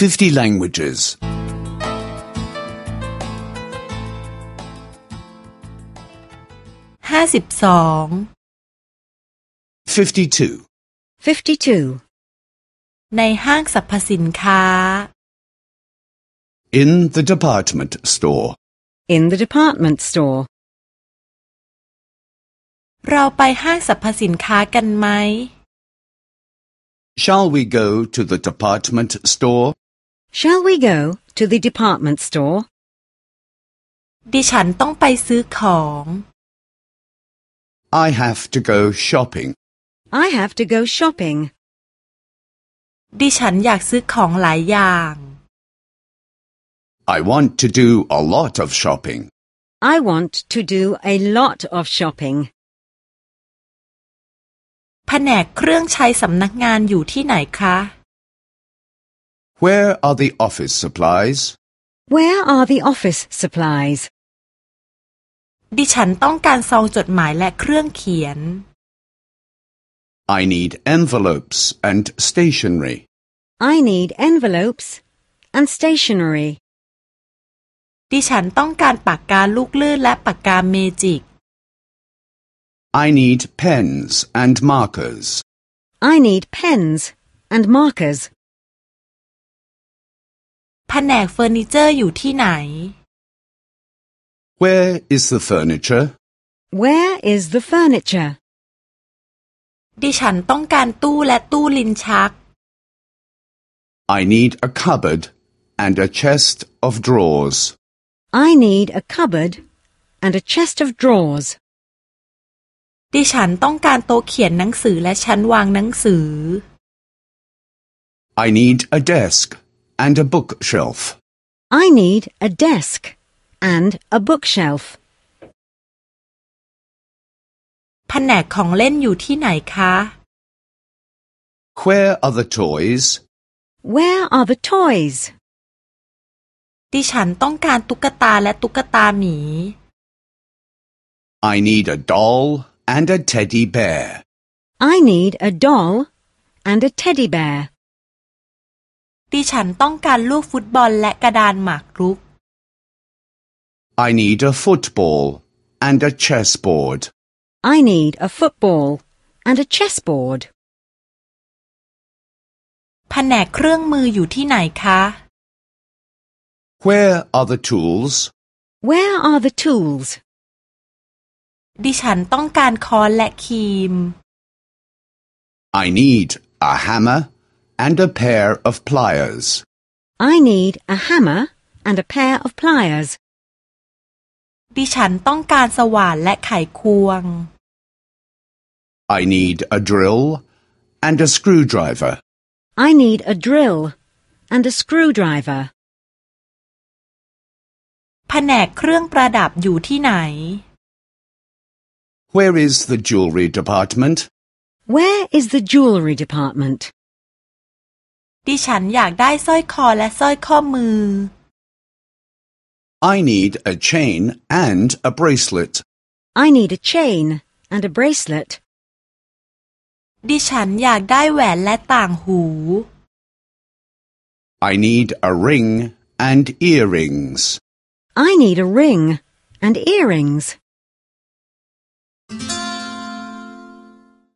50 languages. ห้าสิบสอง 52. 52. ในห้างสรรพสินค้า In the department store. In the department store. เราไปห้างสรรพสินค้ากันไหม Shall we go to the department store? Shall we go to the department store? ดิฉันต้องไปซื้อของ I have to go shopping. I have to go shopping. ดิฉันอยากซื้อของหลายอย่าง I want to do a lot of shopping. I want to do a lot of shopping. แผนกเครื่องใช้สำนักงานอยู่ที่ไหนคะ Where are the office supplies? Where are the office supplies? ดิฉันต้องการซองจดหมายและเครื่องเขียน I need envelopes and stationery. I need envelopes and stationery. ดิฉันต้องการปากกาลูกลื่นและปากกาเมจิก I need pens and markers. I need pens and markers. แผนกเฟอร์นิเจอร์อยู่ที่ไหน Where is the furniture? Where is the furniture? ดิฉันต้องการตู้และตู้ลิ้นชัก I need a cupboard and a chest of drawers. I need a cupboard and a chest of drawers. ดิฉันต้องการโต๊ะเขียนหนังสือและชั้นวางหนังสือ I need a desk and a bookshelf. I need a desk and a bookshelf. แผนกของเล่นอยู่ที่ไหนคะ Where are the toys? Where are the toys? ดิฉันต้องการตุ๊กตาและตุ๊กตาหมี I need a doll and a teddy bear. I need a doll and a teddy bear. ดิฉันต้องการลูกฟุตบอลและกระดานหมากรุก I need a football and a chessboard. I need a football and a chessboard. แผนกเครื่องมืออยู่ที่ไหนคะ Where are the tools? Where are the tools? ดิฉันต้องการค้อนและครีม I need a hammer and a pair of pliers. I need a hammer and a pair of pliers. ดิฉันต้องการสว่านและไขควง I need a drill and a screwdriver. I need a drill and a screwdriver. แผนกเครื่องประดับอยู่ที่ไหน Where is the jewelry department? Where is the jewelry department? ดิฉันอยากได้สร้อยคอและสร้อยข้อมือ I need a chain and a bracelet. I need a chain and a bracelet. ดิฉันอยากได้แหวนและต่างหู I need a ring and earrings. I need a ring and earrings.